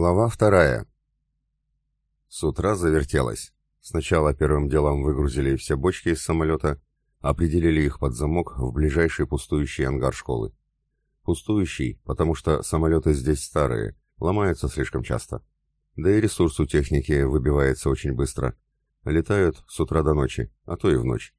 Глава вторая. С утра завертелось. Сначала первым делом выгрузили все бочки из самолета, определили их под замок в ближайший пустующий ангар школы. Пустующий, потому что самолеты здесь старые, ломаются слишком часто. Да и ресурс у техники выбивается очень быстро. Летают с утра до ночи, а то и в ночь.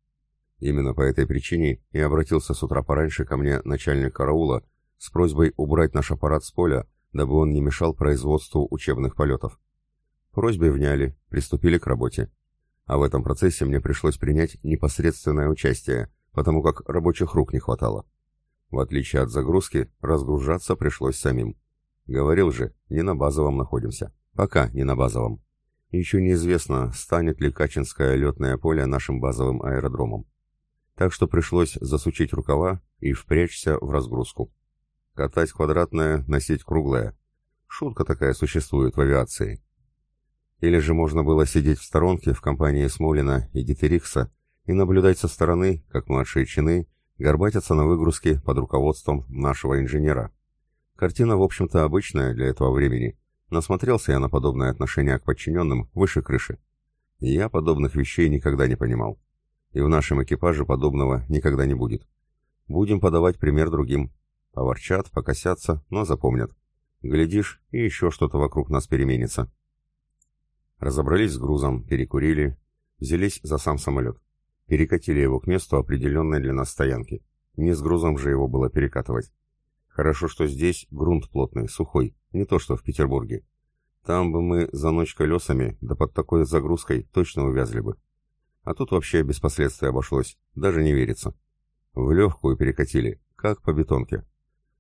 Именно по этой причине и обратился с утра пораньше ко мне начальник караула с просьбой убрать наш аппарат с поля, дабы он не мешал производству учебных полетов. Просьбе вняли, приступили к работе. А в этом процессе мне пришлось принять непосредственное участие, потому как рабочих рук не хватало. В отличие от загрузки, разгружаться пришлось самим. Говорил же, не на базовом находимся. Пока не на базовом. Еще неизвестно, станет ли Качинское летное поле нашим базовым аэродромом. Так что пришлось засучить рукава и впрячься в разгрузку. Катать квадратное, носить круглое. Шутка такая существует в авиации. Или же можно было сидеть в сторонке в компании Смолина и Дитерикса и наблюдать со стороны, как младшие чины горбатятся на выгрузке под руководством нашего инженера. Картина, в общем-то, обычная для этого времени. Насмотрелся я на подобное отношение к подчиненным выше крыши. Я подобных вещей никогда не понимал. И в нашем экипаже подобного никогда не будет. Будем подавать пример другим. Поворчат, покосятся, но запомнят. Глядишь, и еще что-то вокруг нас переменится. Разобрались с грузом, перекурили, взялись за сам самолет. Перекатили его к месту, определенной для нас стоянки. Не с грузом же его было перекатывать. Хорошо, что здесь грунт плотный, сухой, не то что в Петербурге. Там бы мы за ночь колесами, да под такой загрузкой, точно увязли бы. А тут вообще без последствий обошлось, даже не верится. В легкую перекатили, как по бетонке.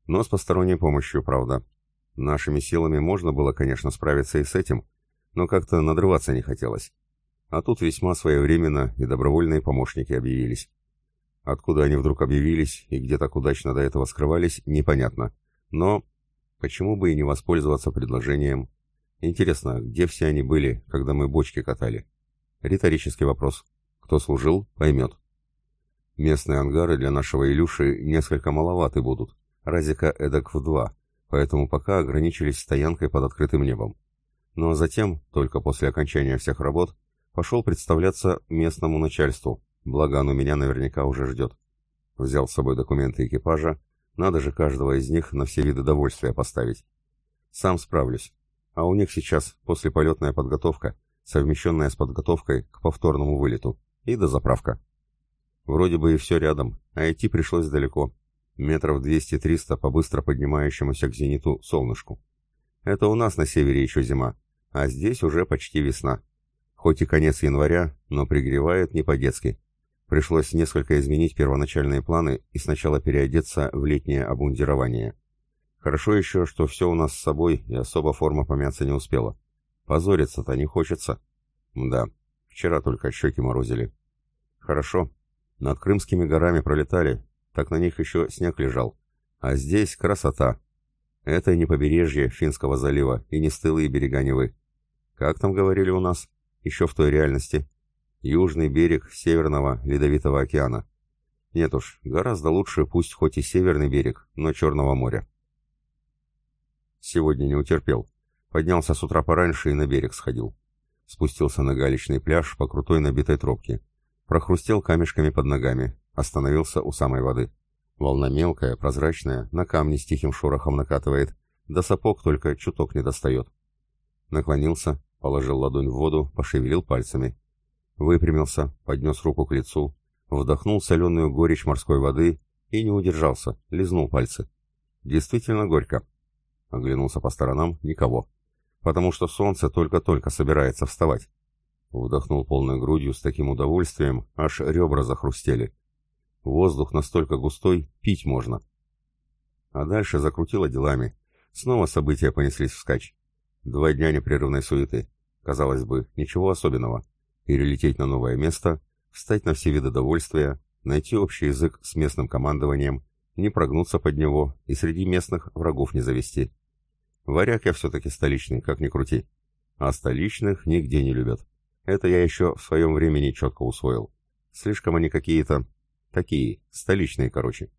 Но с посторонней помощью, правда. Нашими силами можно было, конечно, справиться и с этим, но как-то надрываться не хотелось. А тут весьма своевременно и добровольные помощники объявились. Откуда они вдруг объявились и где так удачно до этого скрывались, непонятно. Но почему бы и не воспользоваться предложением? Интересно, где все они были, когда мы бочки катали? Риторический вопрос. Кто служил, поймет. Местные ангары для нашего Илюши несколько маловаты будут разика эдак в два, поэтому пока ограничились стоянкой под открытым небом. Но затем, только после окончания всех работ, пошел представляться местному начальству, благо оно меня наверняка уже ждет. Взял с собой документы экипажа, надо же каждого из них на все виды довольствия поставить. Сам справлюсь. А у них сейчас послеполетная подготовка, совмещенная с подготовкой к повторному вылету, и дозаправка. Вроде бы и все рядом, а идти пришлось далеко, метров 200-300 по быстро поднимающемуся к зениту солнышку. Это у нас на севере еще зима, а здесь уже почти весна. Хоть и конец января, но пригревает не по-детски. Пришлось несколько изменить первоначальные планы и сначала переодеться в летнее обмундирование. Хорошо еще, что все у нас с собой и особо форма помяться не успела. Позориться-то не хочется. Да, вчера только щеки морозили. Хорошо. Над Крымскими горами пролетали, так на них еще снег лежал. А здесь красота. Это не побережье Финского залива и не стылые берега Невы. Как там говорили у нас? Еще в той реальности. Южный берег Северного Ледовитого океана. Нет уж, гораздо лучше пусть хоть и Северный берег, но Черного моря. Сегодня не утерпел. Поднялся с утра пораньше и на берег сходил. Спустился на галечный пляж по крутой набитой тропке. Прохрустел камешками под ногами, Остановился у самой воды. Волна мелкая, прозрачная, на камни с тихим шорохом накатывает, до сапог только чуток не достает. Наклонился, положил ладонь в воду, пошевелил пальцами. Выпрямился, поднес руку к лицу, вдохнул соленую горечь морской воды и не удержался, лизнул пальцы. Действительно горько. Оглянулся по сторонам, никого. Потому что солнце только-только собирается вставать. Вдохнул полной грудью с таким удовольствием, аж ребра захрустели. Воздух настолько густой, пить можно. А дальше закрутило делами. Снова события понеслись вскачь. Два дня непрерывной суеты. Казалось бы, ничего особенного. Перелететь на новое место, встать на все виды довольствия, найти общий язык с местным командованием, не прогнуться под него и среди местных врагов не завести. Варяг я все-таки столичный, как ни крути. А столичных нигде не любят. Это я еще в своем времени четко усвоил. Слишком они какие-то Такие, столичные, короче.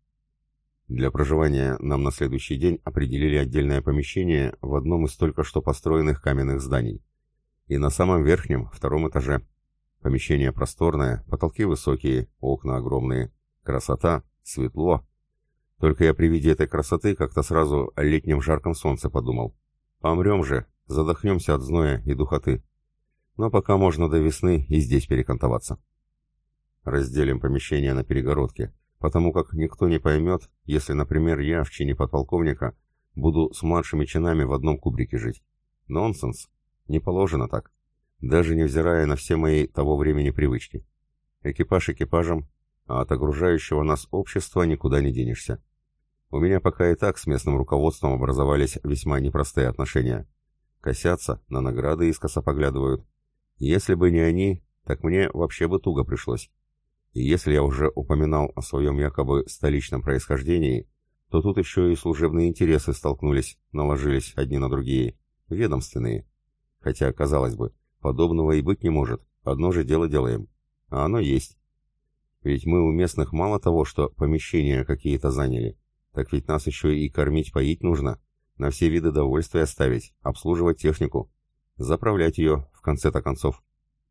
Для проживания нам на следующий день определили отдельное помещение в одном из только что построенных каменных зданий. И на самом верхнем, втором этаже. Помещение просторное, потолки высокие, окна огромные. Красота, светло. Только я при виде этой красоты как-то сразу о летнем жарком солнце подумал. Помрем же, задохнемся от зноя и духоты. Но пока можно до весны и здесь перекантоваться. Разделим помещение на перегородке, потому как никто не поймет, если, например, я в чине подполковника буду с младшими чинами в одном кубрике жить. Нонсенс. Не положено так. Даже невзирая на все мои того времени привычки. Экипаж экипажем, а от окружающего нас общества никуда не денешься. У меня пока и так с местным руководством образовались весьма непростые отношения. Косятся, на награды искоса поглядывают. Если бы не они, так мне вообще бы туго пришлось. И если я уже упоминал о своем якобы столичном происхождении, то тут еще и служебные интересы столкнулись, наложились одни на другие, ведомственные. Хотя, казалось бы, подобного и быть не может, одно же дело делаем. А оно есть. Ведь мы у местных мало того, что помещения какие-то заняли, так ведь нас еще и кормить-поить нужно, на все виды довольствия ставить, обслуживать технику, заправлять ее, в конце-то концов.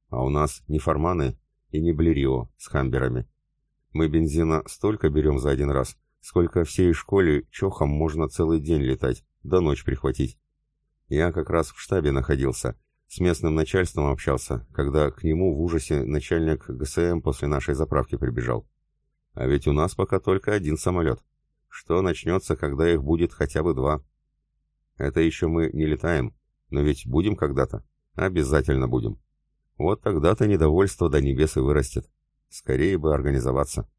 А у нас не форманы, и не Блерио с хамберами. Мы бензина столько берем за один раз, сколько всей школе чохом можно целый день летать, до ночь прихватить. Я как раз в штабе находился, с местным начальством общался, когда к нему в ужасе начальник ГСМ после нашей заправки прибежал. А ведь у нас пока только один самолет. Что начнется, когда их будет хотя бы два? Это еще мы не летаем, но ведь будем когда-то. Обязательно будем. Вот тогда-то недовольство до небес и вырастет. Скорее бы организоваться.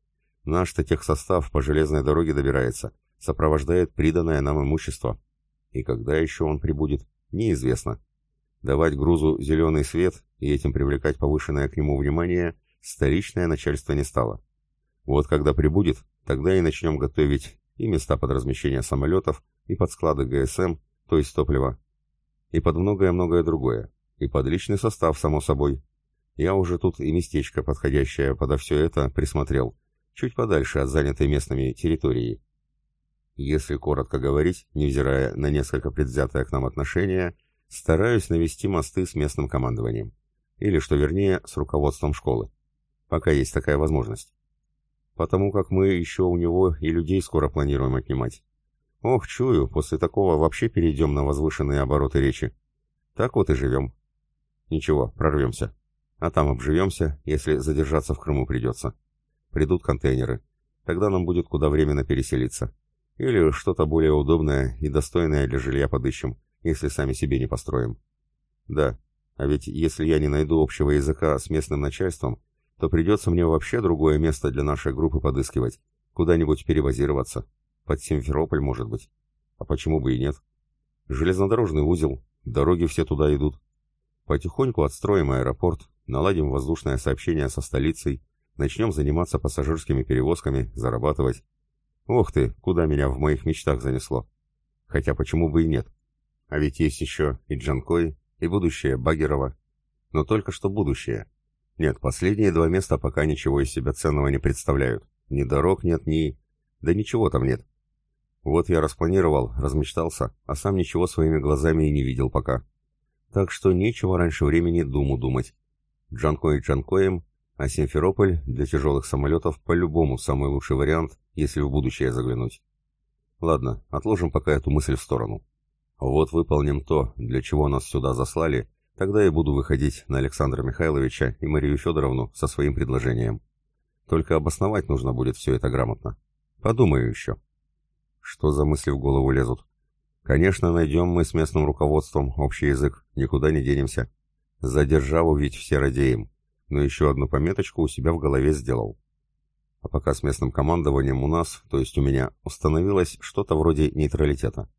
Наш-то техсостав по железной дороге добирается, сопровождает приданное нам имущество. И когда еще он прибудет, неизвестно. Давать грузу зеленый свет и этим привлекать повышенное к нему внимание столичное начальство не стало. Вот когда прибудет, тогда и начнем готовить и места под размещение самолетов, и под склады ГСМ, то есть топлива, и под многое-многое другое. И под личный состав, само собой. Я уже тут и местечко, подходящее подо все это, присмотрел. Чуть подальше от занятой местными территории. Если коротко говорить, невзирая на несколько предвзятое к нам отношение, стараюсь навести мосты с местным командованием. Или, что вернее, с руководством школы. Пока есть такая возможность. Потому как мы еще у него и людей скоро планируем отнимать. Ох, чую, после такого вообще перейдем на возвышенные обороты речи. Так вот и живем. Ничего, прорвемся. А там обживемся, если задержаться в Крыму придется. Придут контейнеры. Тогда нам будет куда временно переселиться. Или что-то более удобное и достойное для жилья подыщем, если сами себе не построим. Да, а ведь если я не найду общего языка с местным начальством, то придется мне вообще другое место для нашей группы подыскивать, куда-нибудь перебазироваться. Под Симферополь, может быть. А почему бы и нет? Железнодорожный узел, дороги все туда идут. Потихоньку отстроим аэропорт, наладим воздушное сообщение со столицей, начнем заниматься пассажирскими перевозками, зарабатывать. Ох ты, куда меня в моих мечтах занесло. Хотя почему бы и нет? А ведь есть еще и Джанкой, и будущее Багерова. Но только что будущее. Нет, последние два места пока ничего из себя ценного не представляют. Ни дорог нет, ни... Да ничего там нет. Вот я распланировал, размечтался, а сам ничего своими глазами и не видел пока. Так что нечего раньше времени думу думать. Джанкой Джанкоем, а Симферополь для тяжелых самолетов по-любому самый лучший вариант, если в будущее заглянуть. Ладно, отложим пока эту мысль в сторону. Вот выполним то, для чего нас сюда заслали, тогда и буду выходить на Александра Михайловича и Марию Федоровну со своим предложением. Только обосновать нужно будет все это грамотно. Подумаю еще. Что за мысли в голову лезут? Конечно, найдем мы с местным руководством общий язык, никуда не денемся. За державу ведь все радеем, но еще одну пометочку у себя в голове сделал. А пока с местным командованием у нас, то есть у меня, установилось что-то вроде нейтралитета.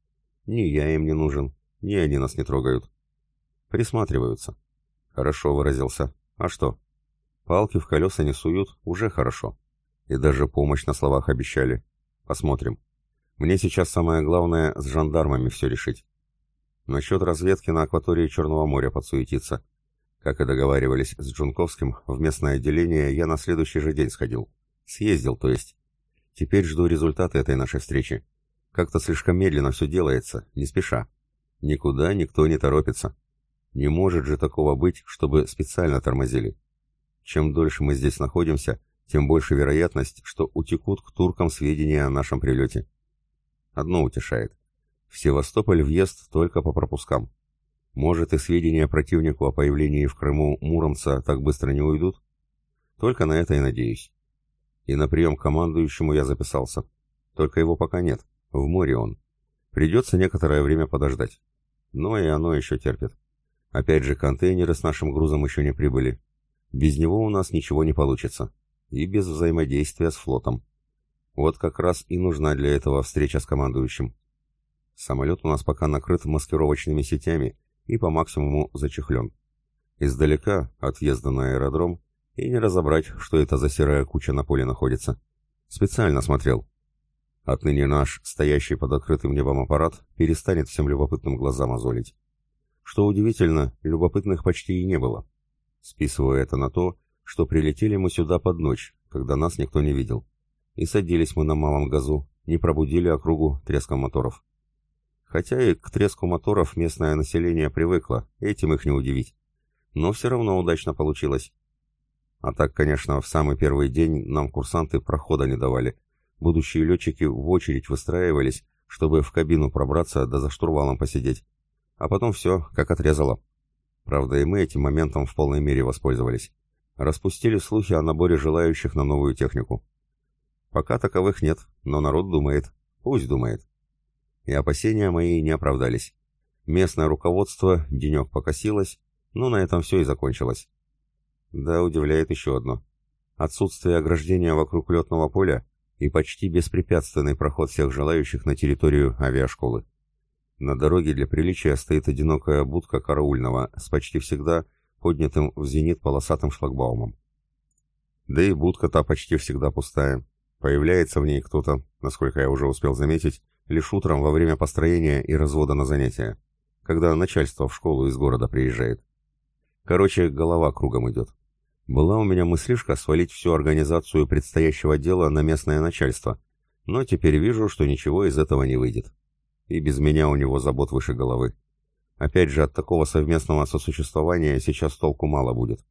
Ни я им не нужен, ни они нас не трогают. Присматриваются. Хорошо выразился. А что? Палки в колеса не суют, уже хорошо. И даже помощь на словах обещали. Посмотрим. Мне сейчас самое главное с жандармами все решить. Насчет разведки на акватории Черного моря подсуетиться. Как и договаривались с Джунковским, в местное отделение я на следующий же день сходил. Съездил, то есть. Теперь жду результата этой нашей встречи. Как-то слишком медленно все делается, не спеша. Никуда никто не торопится. Не может же такого быть, чтобы специально тормозили. Чем дольше мы здесь находимся, тем больше вероятность, что утекут к туркам сведения о нашем прилете. Одно утешает. В Севастополь въезд только по пропускам. Может и сведения противнику о появлении в Крыму Муромца так быстро не уйдут? Только на это и надеюсь. И на прием к командующему я записался. Только его пока нет. В море он. Придется некоторое время подождать. Но и оно еще терпит. Опять же, контейнеры с нашим грузом еще не прибыли. Без него у нас ничего не получится. И без взаимодействия с флотом. Вот как раз и нужна для этого встреча с командующим. Самолет у нас пока накрыт маскировочными сетями и по максимуму зачехлен. Издалека, от на аэродром, и не разобрать, что это за серая куча на поле находится. Специально смотрел. Отныне наш, стоящий под открытым небом аппарат, перестанет всем любопытным глазам мозолить. Что удивительно, любопытных почти и не было. Списываю это на то, что прилетели мы сюда под ночь, когда нас никто не видел. И садились мы на малом газу, не пробудили округу треском моторов. Хотя и к треску моторов местное население привыкло, этим их не удивить. Но все равно удачно получилось. А так, конечно, в самый первый день нам курсанты прохода не давали. Будущие летчики в очередь выстраивались, чтобы в кабину пробраться да за штурвалом посидеть. А потом все, как отрезало. Правда, и мы этим моментом в полной мере воспользовались. Распустили слухи о наборе желающих на новую технику. Пока таковых нет, но народ думает. Пусть думает. И опасения мои не оправдались. Местное руководство денек покосилось, но на этом все и закончилось. Да, удивляет еще одно. Отсутствие ограждения вокруг летного поля и почти беспрепятственный проход всех желающих на территорию авиашколы. На дороге для приличия стоит одинокая будка караульного с почти всегда поднятым в зенит полосатым шлагбаумом. Да и будка-то почти всегда пустая. Появляется в ней кто-то, насколько я уже успел заметить, лишь утром во время построения и развода на занятия, когда начальство в школу из города приезжает. Короче, голова кругом идет. Была у меня мыслишка свалить всю организацию предстоящего дела на местное начальство, но теперь вижу, что ничего из этого не выйдет. И без меня у него забот выше головы. Опять же, от такого совместного сосуществования сейчас толку мало будет.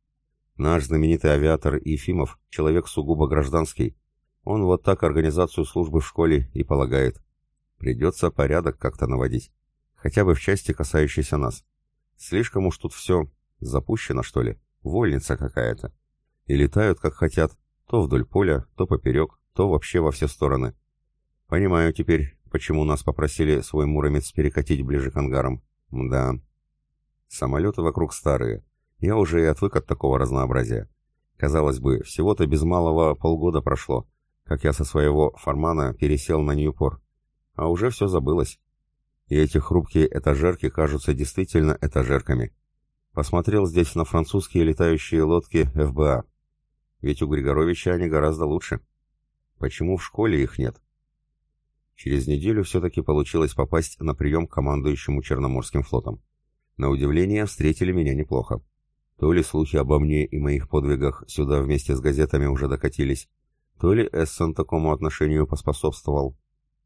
Наш знаменитый авиатор Ефимов, человек сугубо гражданский, он вот так организацию службы в школе и полагает. Придется порядок как-то наводить. Хотя бы в части, касающейся нас. Слишком уж тут все запущено, что ли. Вольница какая-то. И летают, как хотят, то вдоль поля, то поперек, то вообще во все стороны. Понимаю теперь, почему нас попросили свой Муромец перекатить ближе к ангарам. Да. Самолеты вокруг старые. Я уже и отвык от такого разнообразия. Казалось бы, всего-то без малого полгода прошло, как я со своего формана пересел на Ньюпор. А уже все забылось. И эти хрупкие этажерки кажутся действительно этажерками. Посмотрел здесь на французские летающие лодки ФБА. Ведь у Григоровича они гораздо лучше. Почему в школе их нет? Через неделю все-таки получилось попасть на прием к командующему Черноморским флотом. На удивление, встретили меня неплохо. То ли слухи обо мне и моих подвигах сюда вместе с газетами уже докатились, то ли Эссон такому отношению поспособствовал.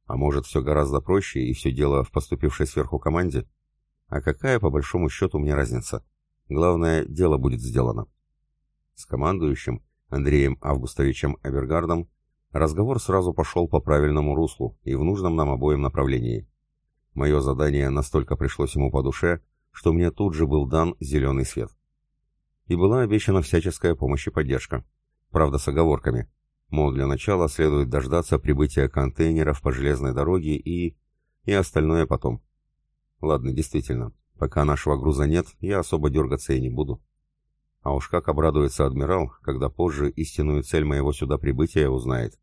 А может, все гораздо проще, и все дело в поступившей сверху команде? А какая, по большому счету, мне разница? Главное, дело будет сделано. С командующим Андреем Августовичем Эвергардом разговор сразу пошел по правильному руслу и в нужном нам обоим направлении. Мое задание настолько пришлось ему по душе, что мне тут же был дан зеленый свет. И была обещана всяческая помощь и поддержка. Правда, с оговорками. Мол, для начала следует дождаться прибытия контейнеров по железной дороге и... и остальное потом. Ладно, действительно, Пока нашего груза нет, я особо дергаться и не буду. А уж как обрадуется адмирал, когда позже истинную цель моего сюда прибытия узнает.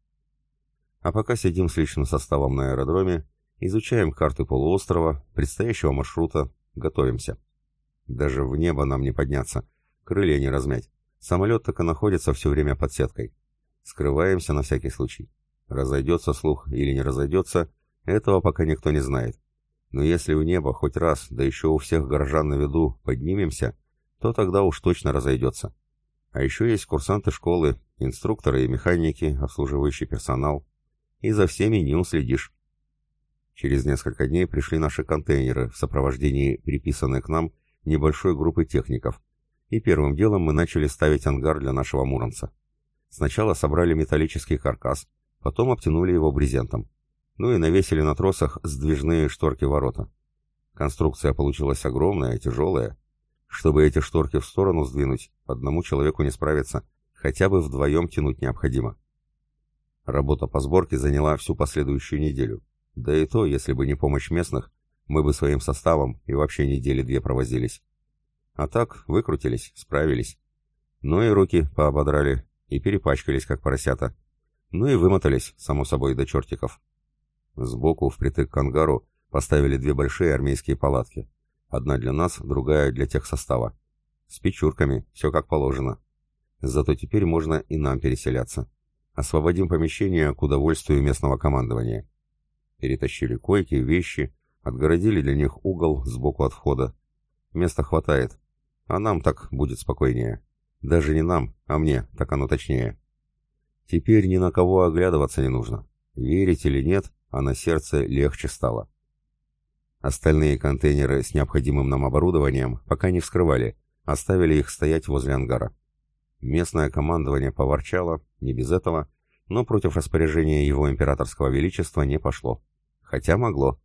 А пока сидим с личным составом на аэродроме, изучаем карты полуострова, предстоящего маршрута, готовимся. Даже в небо нам не подняться, крылья не размять. Самолет так и находится все время под сеткой. Скрываемся на всякий случай. Разойдется слух или не разойдется, этого пока никто не знает. Но если в небо хоть раз, да еще у всех горожан на виду, поднимемся, то тогда уж точно разойдется. А еще есть курсанты школы, инструкторы и механики, обслуживающий персонал. и за всеми не уследишь. Через несколько дней пришли наши контейнеры в сопровождении приписанной к нам небольшой группы техников, и первым делом мы начали ставить ангар для нашего Муромца. Сначала собрали металлический каркас, потом обтянули его брезентом. Ну и навесили на тросах сдвижные шторки ворота. Конструкция получилась огромная, тяжелая. Чтобы эти шторки в сторону сдвинуть, одному человеку не справиться, хотя бы вдвоем тянуть необходимо. Работа по сборке заняла всю последующую неделю. Да и то, если бы не помощь местных, мы бы своим составом и вообще недели две провозились. А так, выкрутились, справились. Ну и руки поободрали, и перепачкались, как поросята. Ну и вымотались, само собой, до чертиков. Сбоку, впритык к ангару, поставили две большие армейские палатки. Одна для нас, другая для тех состава. С печурками, все как положено. Зато теперь можно и нам переселяться. Освободим помещение к удовольствию местного командования. Перетащили койки, вещи, отгородили для них угол сбоку от входа. Места хватает, а нам так будет спокойнее. Даже не нам, а мне, так оно точнее. Теперь ни на кого оглядываться не нужно. Верить или нет, а на сердце легче стало. Остальные контейнеры с необходимым нам оборудованием пока не вскрывали, оставили их стоять возле ангара. Местное командование поворчало, не без этого, но против распоряжения его императорского величества не пошло. Хотя могло.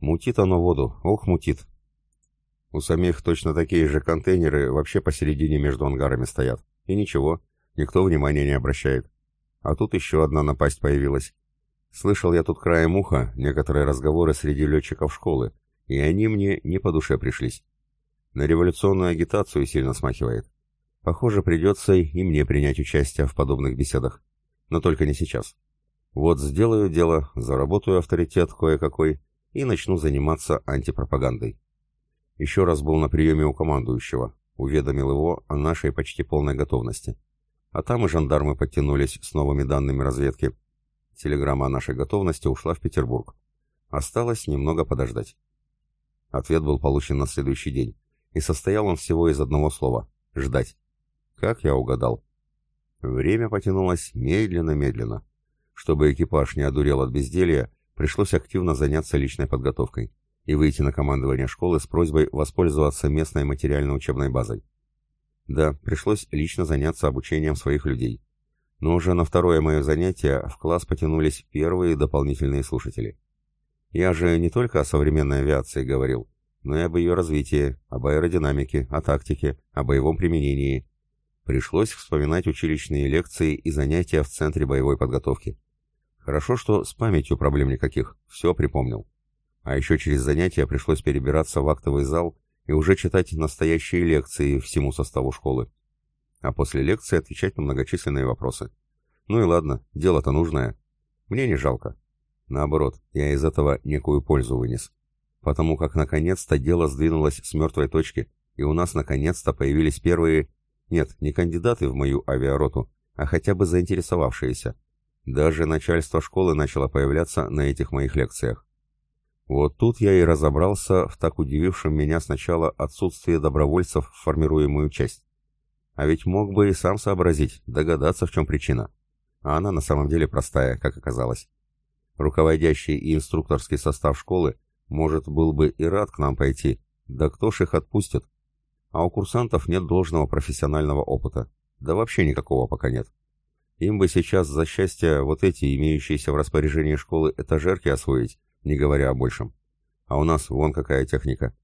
Мутит оно воду, ох, мутит. У самих точно такие же контейнеры вообще посередине между ангарами стоят. И ничего, никто внимания не обращает. А тут еще одна напасть появилась. Слышал я тут краем уха некоторые разговоры среди летчиков школы, и они мне не по душе пришлись. На революционную агитацию сильно смахивает. Похоже, придется и мне принять участие в подобных беседах. Но только не сейчас. Вот сделаю дело, заработаю авторитет кое-какой и начну заниматься антипропагандой. Еще раз был на приеме у командующего, уведомил его о нашей почти полной готовности. А там и жандармы подтянулись с новыми данными разведки. Телеграмма о нашей готовности ушла в Петербург. Осталось немного подождать. Ответ был получен на следующий день, и состоял он всего из одного слова — ждать. Как я угадал. Время потянулось медленно-медленно. Чтобы экипаж не одурел от безделья, пришлось активно заняться личной подготовкой и выйти на командование школы с просьбой воспользоваться местной материально-учебной базой. Да, пришлось лично заняться обучением своих людей. Но уже на второе мое занятие в класс потянулись первые дополнительные слушатели. Я же не только о современной авиации говорил, но и об ее развитии, об аэродинамике, о тактике, о боевом применении. Пришлось вспоминать училищные лекции и занятия в Центре боевой подготовки. Хорошо, что с памятью проблем никаких, все припомнил. А еще через занятия пришлось перебираться в актовый зал и уже читать настоящие лекции всему составу школы. А после лекции отвечать на многочисленные вопросы. Ну и ладно, дело-то нужное. Мне не жалко. Наоборот, я из этого некую пользу вынес. Потому как наконец-то дело сдвинулось с мертвой точки, и у нас наконец-то появились первые... Нет, не кандидаты в мою авиароту, а хотя бы заинтересовавшиеся. Даже начальство школы начало появляться на этих моих лекциях. Вот тут я и разобрался в так удивившем меня сначала отсутствии добровольцев в формируемую часть. А ведь мог бы и сам сообразить, догадаться, в чем причина. А она на самом деле простая, как оказалось. Руководящий и инструкторский состав школы, может, был бы и рад к нам пойти, да кто ж их отпустит? А у курсантов нет должного профессионального опыта. Да вообще никакого пока нет. Им бы сейчас за счастье вот эти имеющиеся в распоряжении школы этажерки освоить, не говоря о большем. А у нас вон какая техника.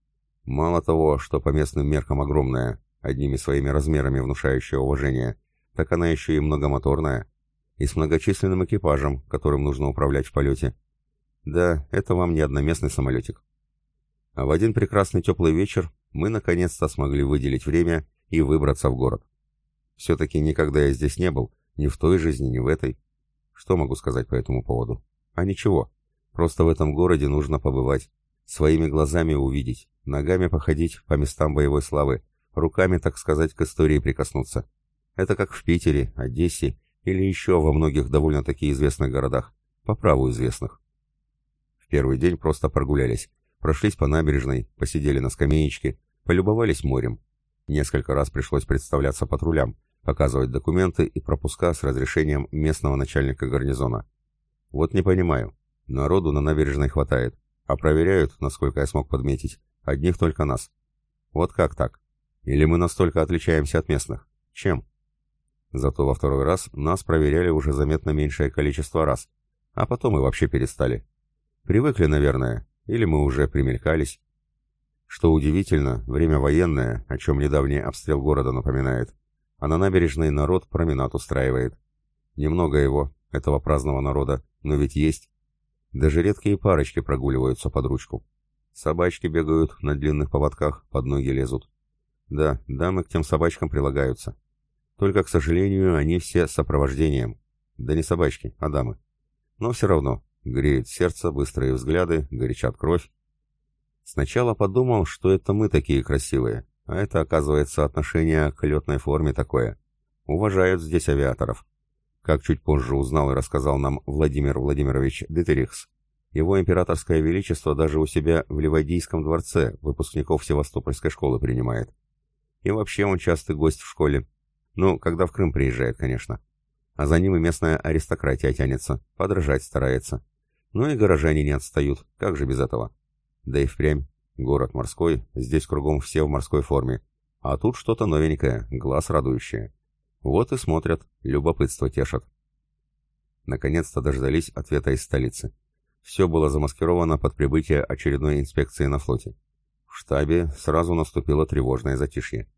Мало того, что по местным меркам огромная, одними своими размерами внушающая уважение, так она еще и многомоторная, и с многочисленным экипажем, которым нужно управлять в полете. Да, это вам не одноместный самолетик. А в один прекрасный теплый вечер мы наконец-то смогли выделить время и выбраться в город. Все-таки никогда я здесь не был, ни в той жизни, ни в этой. Что могу сказать по этому поводу? А ничего. Просто в этом городе нужно побывать, своими глазами увидеть, ногами походить по местам боевой славы, руками, так сказать, к истории прикоснуться. Это как в Питере, Одессе или еще во многих довольно-таки известных городах, по праву известных. В первый день просто прогулялись, прошлись по набережной, посидели на скамеечке, полюбовались морем. Несколько раз пришлось представляться патрулям, показывать документы и пропуска с разрешением местного начальника гарнизона. Вот не понимаю. Народу на набережной хватает, а проверяют, насколько я смог подметить, одних только нас. Вот как так? Или мы настолько отличаемся от местных? Чем? Зато во второй раз нас проверяли уже заметно меньшее количество раз, а потом и вообще перестали. Привыкли, наверное, или мы уже примелькались. Что удивительно, время военное, о чем недавний обстрел города напоминает, а на набережной народ променад устраивает. Немного его, этого праздного народа, но ведь есть. Даже редкие парочки прогуливаются под ручку. Собачки бегают на длинных поводках, под ноги лезут. Да, дамы к тем собачкам прилагаются. Только, к сожалению, они все с сопровождением. Да не собачки, а дамы. Но все равно, греет сердце, быстрые взгляды, горячат кровь. Сначала подумал, что это мы такие красивые, а это, оказывается, отношение к летной форме такое. Уважают здесь авиаторов. Как чуть позже узнал и рассказал нам Владимир Владимирович Детерихс, его императорское величество даже у себя в Ливадийском дворце выпускников Севастопольской школы принимает. И вообще он частый гость в школе. Ну, когда в Крым приезжает, конечно. А за ним и местная аристократия тянется, подражать старается. Ну и горожане не отстают, как же без этого? Да и впрямь, город морской, здесь кругом все в морской форме. А тут что-то новенькое, глаз радующее. Вот и смотрят, любопытство тешат. Наконец-то дождались ответа из столицы. Все было замаскировано под прибытие очередной инспекции на флоте. В штабе сразу наступило тревожное затишье.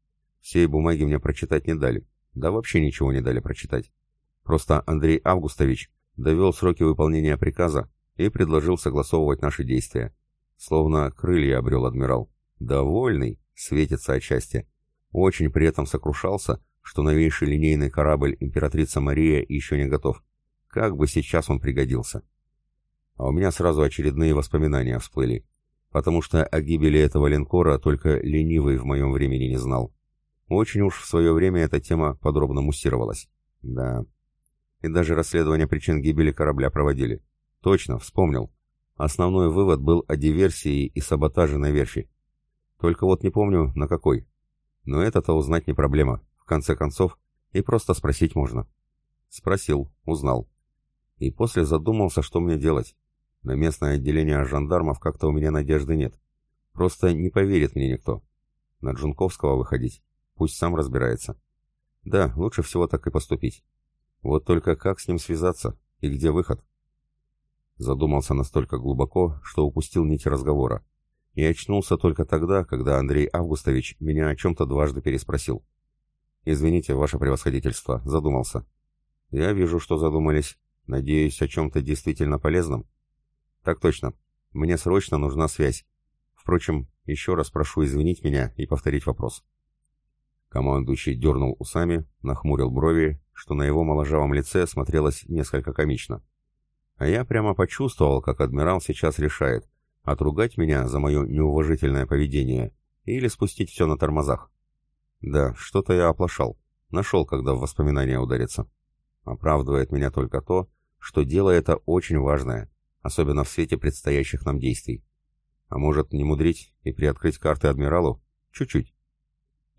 Всей бумаги мне прочитать не дали. Да вообще ничего не дали прочитать. Просто Андрей Августович довел сроки выполнения приказа и предложил согласовывать наши действия. Словно крылья обрел адмирал. Довольный, светится от счастья. Очень при этом сокрушался, что новейший линейный корабль «Императрица Мария» еще не готов. Как бы сейчас он пригодился. А у меня сразу очередные воспоминания всплыли, потому что о гибели этого линкора только ленивый в моем времени не знал. Очень уж в свое время эта тема подробно муссировалась. Да. И даже расследование причин гибели корабля проводили. Точно, вспомнил. Основной вывод был о диверсии и саботаже на верфи. Только вот не помню, на какой. Но это-то узнать не проблема. В конце концов, и просто спросить можно. Спросил, узнал. И после задумался, что мне делать. На местное отделение жандармов как-то у меня надежды нет. Просто не поверит мне никто. На Джунковского выходить. Пусть сам разбирается. Да, лучше всего так и поступить. Вот только как с ним связаться? И где выход? Задумался настолько глубоко, что упустил нить разговора. И очнулся только тогда, когда Андрей Августович меня о чем-то дважды переспросил. «Извините, ваше превосходительство, задумался». «Я вижу, что задумались. Надеюсь, о чем-то действительно полезном?» «Так точно. Мне срочно нужна связь. Впрочем, еще раз прошу извинить меня и повторить вопрос». Командующий дернул усами, нахмурил брови, что на его моложавом лице смотрелось несколько комично. А я прямо почувствовал, как адмирал сейчас решает, отругать меня за мое неуважительное поведение или спустить все на тормозах. Да, что-то я оплошал. Нашел, когда в воспоминания ударится. Оправдывает меня только то, что дело это очень важное, особенно в свете предстоящих нам действий. А может, не мудрить и приоткрыть карты адмиралу? Чуть-чуть.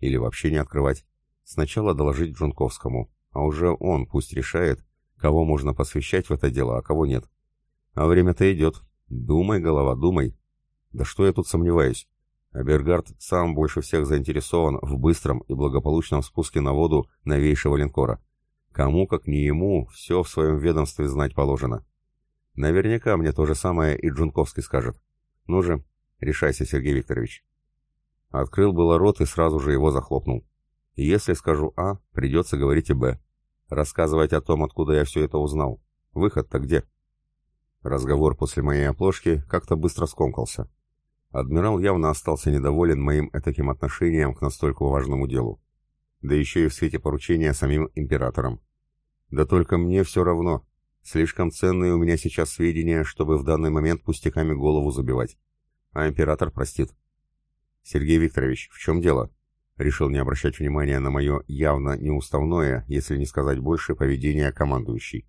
Или вообще не открывать. Сначала доложить Джунковскому, а уже он пусть решает, кого можно посвящать в это дело, а кого нет. А время-то идет. Думай, голова, думай. Да что я тут сомневаюсь? Абергард сам больше всех заинтересован в быстром и благополучном спуске на воду новейшего линкора. Кому, как не ему, все в своем ведомстве знать положено. Наверняка мне то же самое и Джунковский скажет. Ну же, решайся, Сергей Викторович. Открыл было рот и сразу же его захлопнул. Если скажу А, придется говорить и Б. Рассказывать о том, откуда я все это узнал. Выход-то где? Разговор после моей оплошки как-то быстро скомкался. Адмирал явно остался недоволен моим этаким отношением к настолько важному делу. Да еще и в свете поручения самим императором. Да только мне все равно. Слишком ценные у меня сейчас сведения, чтобы в данный момент пустяками голову забивать. А император простит. Сергей Викторович, в чем дело? Решил не обращать внимания на мое явно неуставное, если не сказать больше, поведение командующий.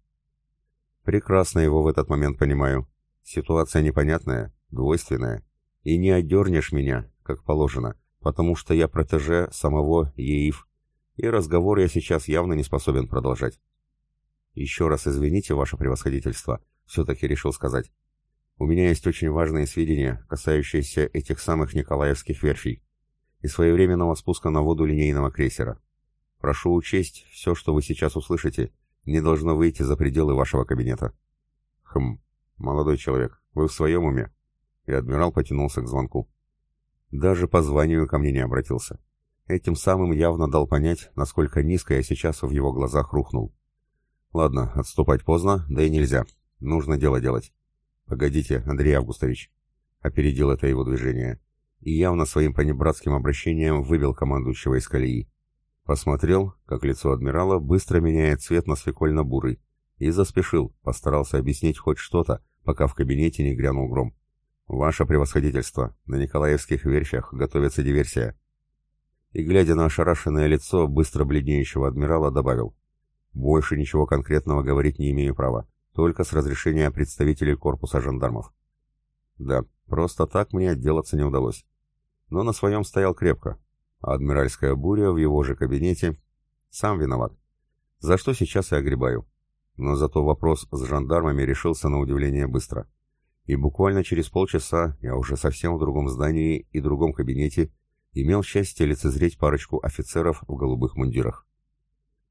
Прекрасно его в этот момент понимаю. Ситуация непонятная, двойственная и не одернешь меня, как положено, потому что я протеже самого ЕИФ, и разговор я сейчас явно не способен продолжать. Еще раз извините, ваше превосходительство, все-таки решил сказать. «У меня есть очень важные сведения, касающиеся этих самых Николаевских верфей и своевременного спуска на воду линейного крейсера. Прошу учесть, все, что вы сейчас услышите, не должно выйти за пределы вашего кабинета». «Хм, молодой человек, вы в своем уме?» И адмирал потянулся к звонку. Даже по званию ко мне не обратился. Этим самым явно дал понять, насколько низко я сейчас в его глазах рухнул. Ладно, отступать поздно, да и нельзя. Нужно дело делать. Погодите, Андрей Августович. Опередил это его движение. И явно своим понебратским обращением выбил командующего из колеи. Посмотрел, как лицо адмирала быстро меняет цвет на свекольно-бурый, и заспешил, постарался объяснить хоть что-то, пока в кабинете не грянул гром. «Ваше превосходительство, на Николаевских верфях готовится диверсия». И, глядя на ошарашенное лицо быстро бледнеющего адмирала, добавил. «Больше ничего конкретного говорить не имею права, только с разрешения представителей корпуса жандармов». Да, просто так мне отделаться не удалось. Но на своем стоял крепко, а адмиральская буря в его же кабинете сам виноват. За что сейчас и огребаю. Но зато вопрос с жандармами решился на удивление быстро. И буквально через полчаса я уже совсем в другом здании и другом кабинете имел счастье лицезреть парочку офицеров в голубых мундирах.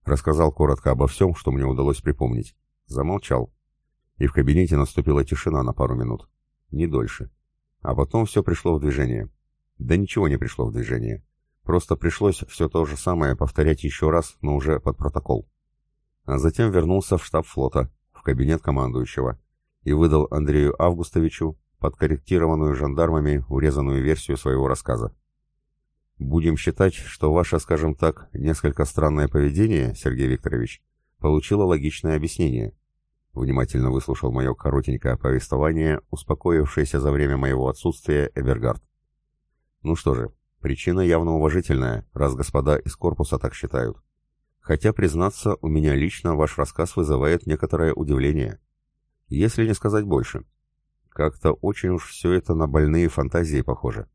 Рассказал коротко обо всем, что мне удалось припомнить. Замолчал. И в кабинете наступила тишина на пару минут. Не дольше. А потом все пришло в движение. Да ничего не пришло в движение. Просто пришлось все то же самое повторять еще раз, но уже под протокол а затем вернулся в штаб флота, в кабинет командующего, и выдал Андрею Августовичу подкорректированную жандармами урезанную версию своего рассказа. «Будем считать, что ваше, скажем так, несколько странное поведение, Сергей Викторович, получило логичное объяснение», внимательно выслушал мое коротенькое повествование, успокоившееся за время моего отсутствия Эвергард. «Ну что же, причина явно уважительная, раз господа из корпуса так считают. Хотя, признаться, у меня лично ваш рассказ вызывает некоторое удивление. Если не сказать больше. Как-то очень уж все это на больные фантазии похоже.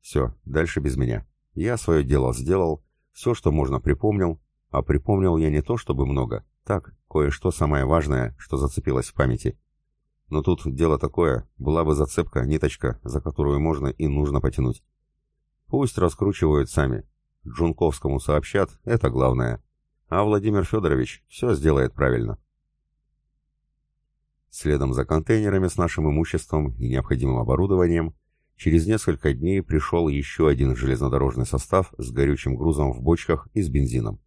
Все, дальше без меня. Я свое дело сделал, все, что можно, припомнил, а припомнил я не то чтобы много, так, кое-что самое важное, что зацепилось в памяти. Но тут дело такое, была бы зацепка, ниточка, за которую можно и нужно потянуть. Пусть раскручивают сами, Джунковскому сообщат, это главное. А Владимир Федорович все сделает правильно. Следом за контейнерами с нашим имуществом и необходимым оборудованием через несколько дней пришел еще один железнодорожный состав с горючим грузом в бочках и с бензином.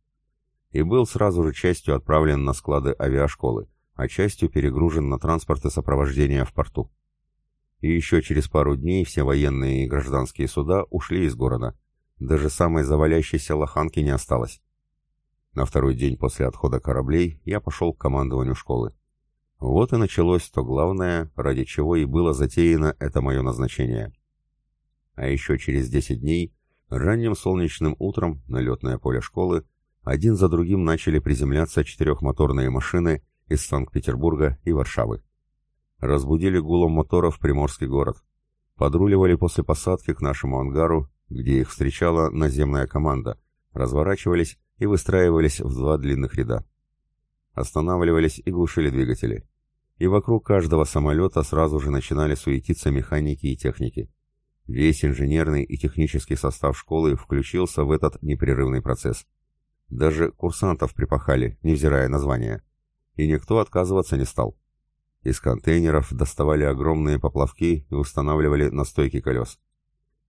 И был сразу же частью отправлен на склады авиашколы, а частью перегружен на транспорты сопровождения в порту. И еще через пару дней все военные и гражданские суда ушли из города, даже самой завалящейся лоханки не осталось. На второй день после отхода кораблей я пошел к командованию школы. Вот и началось то главное, ради чего и было затеяно это мое назначение. А еще через 10 дней, ранним солнечным утром, на летное поле школы, один за другим начали приземляться четырехмоторные машины из Санкт-Петербурга и Варшавы. Разбудили гулом моторов Приморский город. Подруливали после посадки к нашему ангару где их встречала наземная команда, разворачивались и выстраивались в два длинных ряда. Останавливались и глушили двигатели. И вокруг каждого самолета сразу же начинали суетиться механики и техники. Весь инженерный и технический состав школы включился в этот непрерывный процесс. Даже курсантов припахали, невзирая названия. И никто отказываться не стал. Из контейнеров доставали огромные поплавки и устанавливали на стойки колес.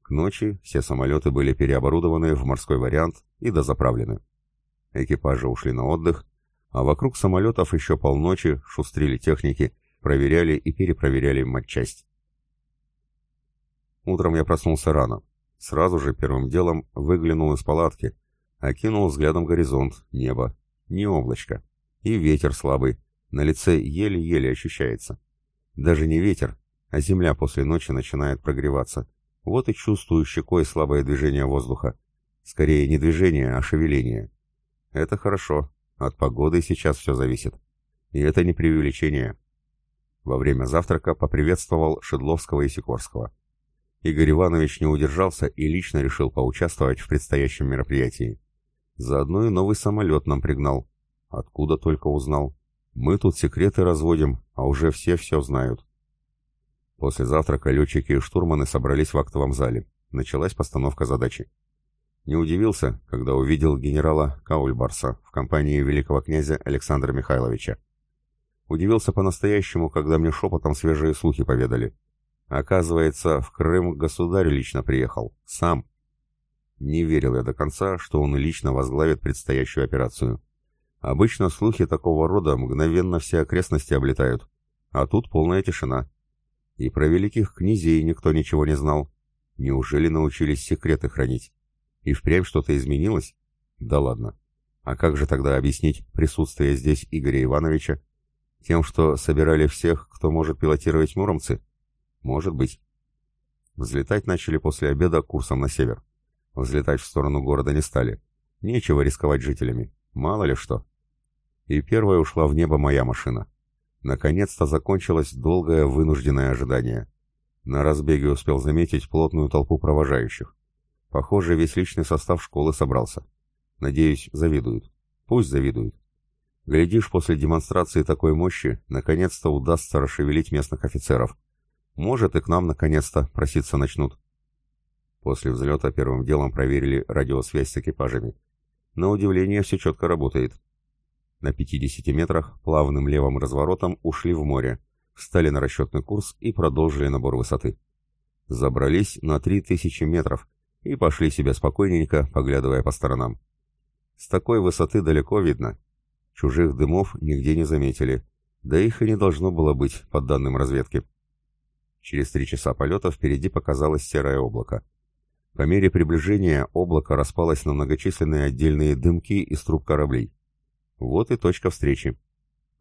К ночи все самолеты были переоборудованы в морской вариант и дозаправлены. Экипажи ушли на отдых, а вокруг самолетов еще полночи шустрили техники, проверяли и перепроверяли матчасть. Утром я проснулся рано. Сразу же первым делом выглянул из палатки, окинул взглядом горизонт, небо, не облачко. И ветер слабый, на лице еле-еле ощущается. Даже не ветер, а земля после ночи начинает прогреваться, вот и чувствую щекой слабое движение воздуха. Скорее не движение, а шевеление. Это хорошо. От погоды сейчас все зависит. И это не преувеличение. Во время завтрака поприветствовал Шедловского и Сикорского. Игорь Иванович не удержался и лично решил поучаствовать в предстоящем мероприятии. Заодно и новый самолет нам пригнал. Откуда только узнал. Мы тут секреты разводим, а уже все все знают. После завтрака летчики и штурманы собрались в актовом зале. Началась постановка задачи. Не удивился, когда увидел генерала Каульбарса в компании великого князя Александра Михайловича. Удивился по-настоящему, когда мне шепотом свежие слухи поведали. Оказывается, в Крым государь лично приехал. Сам. Не верил я до конца, что он лично возглавит предстоящую операцию. Обычно слухи такого рода мгновенно все окрестности облетают. А тут полная тишина. И про великих князей никто ничего не знал. Неужели научились секреты хранить? И впрямь что-то изменилось? Да ладно. А как же тогда объяснить присутствие здесь Игоря Ивановича? Тем, что собирали всех, кто может пилотировать муромцы? Может быть. Взлетать начали после обеда курсом на север. Взлетать в сторону города не стали. Нечего рисковать жителями. Мало ли что. И первая ушла в небо моя машина. Наконец-то закончилось долгое вынужденное ожидание. На разбеге успел заметить плотную толпу провожающих. Похоже, весь личный состав школы собрался. Надеюсь, завидуют. Пусть завидуют. Глядишь, после демонстрации такой мощи, наконец-то удастся расшевелить местных офицеров. Может, и к нам наконец-то проситься начнут. После взлета первым делом проверили радиосвязь с экипажами. На удивление, все четко работает. На 50 метрах плавным левым разворотом ушли в море, встали на расчетный курс и продолжили набор высоты. Забрались на 3000 метров, и пошли себе спокойненько, поглядывая по сторонам. С такой высоты далеко видно. Чужих дымов нигде не заметили, да их и не должно было быть, по данным разведки. Через три часа полета впереди показалось серое облако. По мере приближения облако распалось на многочисленные отдельные дымки из труб кораблей. Вот и точка встречи.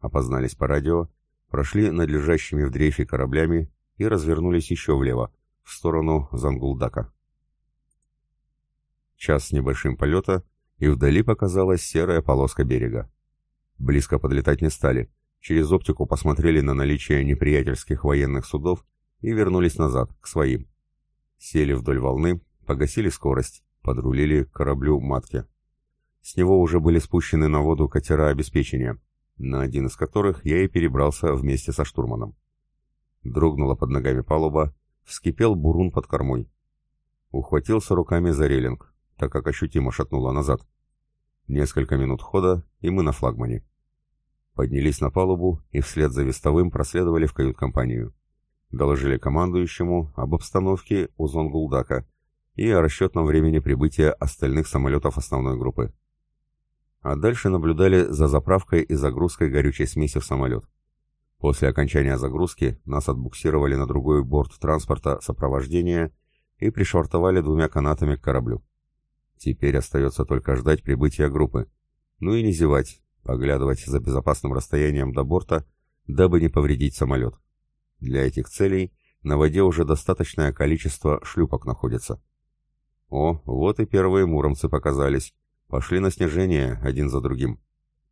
Опознались по радио, прошли над лежащими в дрейфе кораблями и развернулись еще влево, в сторону Зангулдака. Час с небольшим полета, и вдали показалась серая полоска берега. Близко подлетать не стали, через оптику посмотрели на наличие неприятельских военных судов и вернулись назад, к своим. Сели вдоль волны, погасили скорость, подрулили к кораблю «Матке». С него уже были спущены на воду катера обеспечения, на один из которых я и перебрался вместе со штурманом. Дрогнула под ногами палуба, вскипел бурун под кормой. Ухватился руками за релинг, так как ощутимо шатнуло назад. Несколько минут хода, и мы на флагмане. Поднялись на палубу и вслед за вестовым проследовали в кают-компанию. Доложили командующему об обстановке у Зонгулдака и о расчетном времени прибытия остальных самолетов основной группы. А дальше наблюдали за заправкой и загрузкой горючей смеси в самолет. После окончания загрузки нас отбуксировали на другой борт транспорта сопровождения и пришвартовали двумя канатами к кораблю. Теперь остается только ждать прибытия группы. Ну и не зевать, поглядывать за безопасным расстоянием до борта, дабы не повредить самолет. Для этих целей на воде уже достаточное количество шлюпок находится. О, вот и первые муромцы показались. Пошли на снижение один за другим.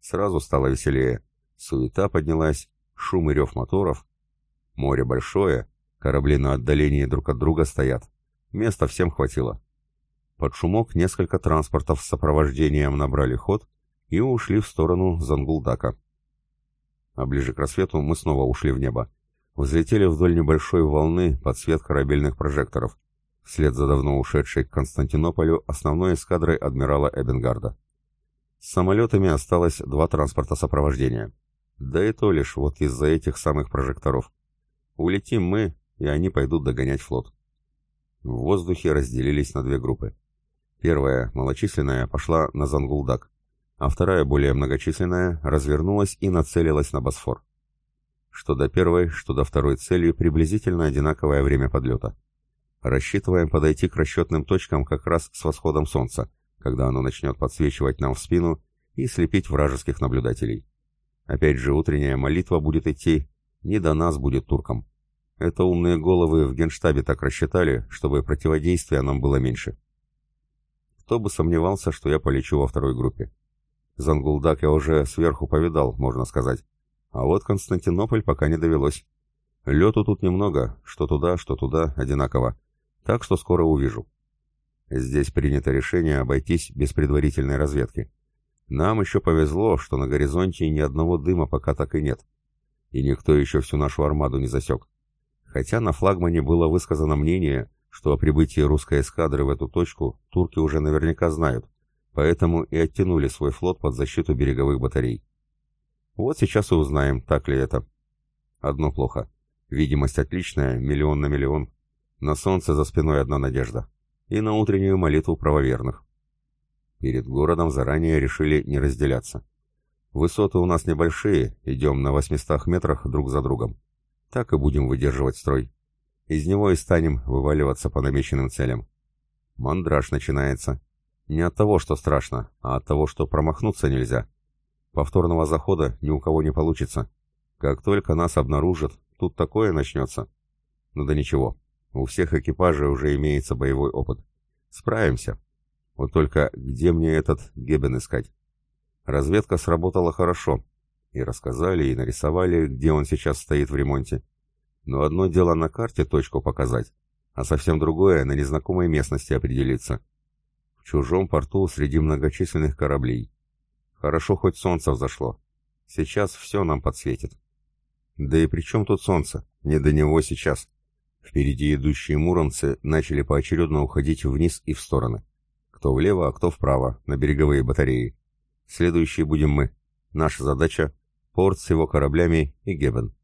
Сразу стало веселее. Суета поднялась, шум и рев моторов. Море большое, корабли на отдалении друг от друга стоят. Места всем хватило. Под шумок несколько транспортов с сопровождением набрали ход и ушли в сторону Зангулдака. А ближе к рассвету мы снова ушли в небо. Взлетели вдоль небольшой волны под свет корабельных прожекторов, вслед за давно ушедшей к Константинополю основной эскадрой адмирала Эбенгарда. С самолетами осталось два транспорта сопровождения. Да и то лишь вот из-за этих самых прожекторов. Улетим мы, и они пойдут догонять флот. В воздухе разделились на две группы. Первая, малочисленная, пошла на Зангулдак, а вторая, более многочисленная, развернулась и нацелилась на Босфор. Что до первой, что до второй цели приблизительно одинаковое время подлета. Рассчитываем подойти к расчетным точкам как раз с восходом солнца, когда оно начнет подсвечивать нам в спину и слепить вражеских наблюдателей. Опять же, утренняя молитва будет идти, не до нас будет туркам. Это умные головы в генштабе так рассчитали, чтобы противодействия нам было меньше. Кто бы сомневался, что я полечу во второй группе. Зангулдак я уже сверху повидал, можно сказать. А вот Константинополь пока не довелось. Лету тут немного, что туда, что туда, одинаково. Так что скоро увижу. Здесь принято решение обойтись без предварительной разведки. Нам еще повезло, что на горизонте ни одного дыма пока так и нет. И никто еще всю нашу армаду не засек. Хотя на флагмане было высказано мнение, что о прибытии русской эскадры в эту точку турки уже наверняка знают, поэтому и оттянули свой флот под защиту береговых батарей. Вот сейчас и узнаем, так ли это. Одно плохо. Видимость отличная, миллион на миллион. На солнце за спиной одна надежда. И на утреннюю молитву правоверных. Перед городом заранее решили не разделяться. Высоты у нас небольшие, идем на 800 метрах друг за другом. Так и будем выдерживать строй. Из него и станем вываливаться по намеченным целям. Мандраж начинается. Не от того, что страшно, а от того, что промахнуться нельзя. Повторного захода ни у кого не получится. Как только нас обнаружат, тут такое начнется. Ну да ничего, у всех экипажей уже имеется боевой опыт. Справимся. Вот только где мне этот Гебен искать? Разведка сработала хорошо. И рассказали, и нарисовали, где он сейчас стоит в ремонте. Но одно дело на карте точку показать, а совсем другое на незнакомой местности определиться. В чужом порту среди многочисленных кораблей. Хорошо, хоть солнце взошло. Сейчас все нам подсветит. Да и при чем тут солнце? Не до него сейчас. Впереди идущие муромцы начали поочередно уходить вниз и в стороны. Кто влево, а кто вправо, на береговые батареи. Следующие будем мы. Наша задача — порт с его кораблями и Гебен.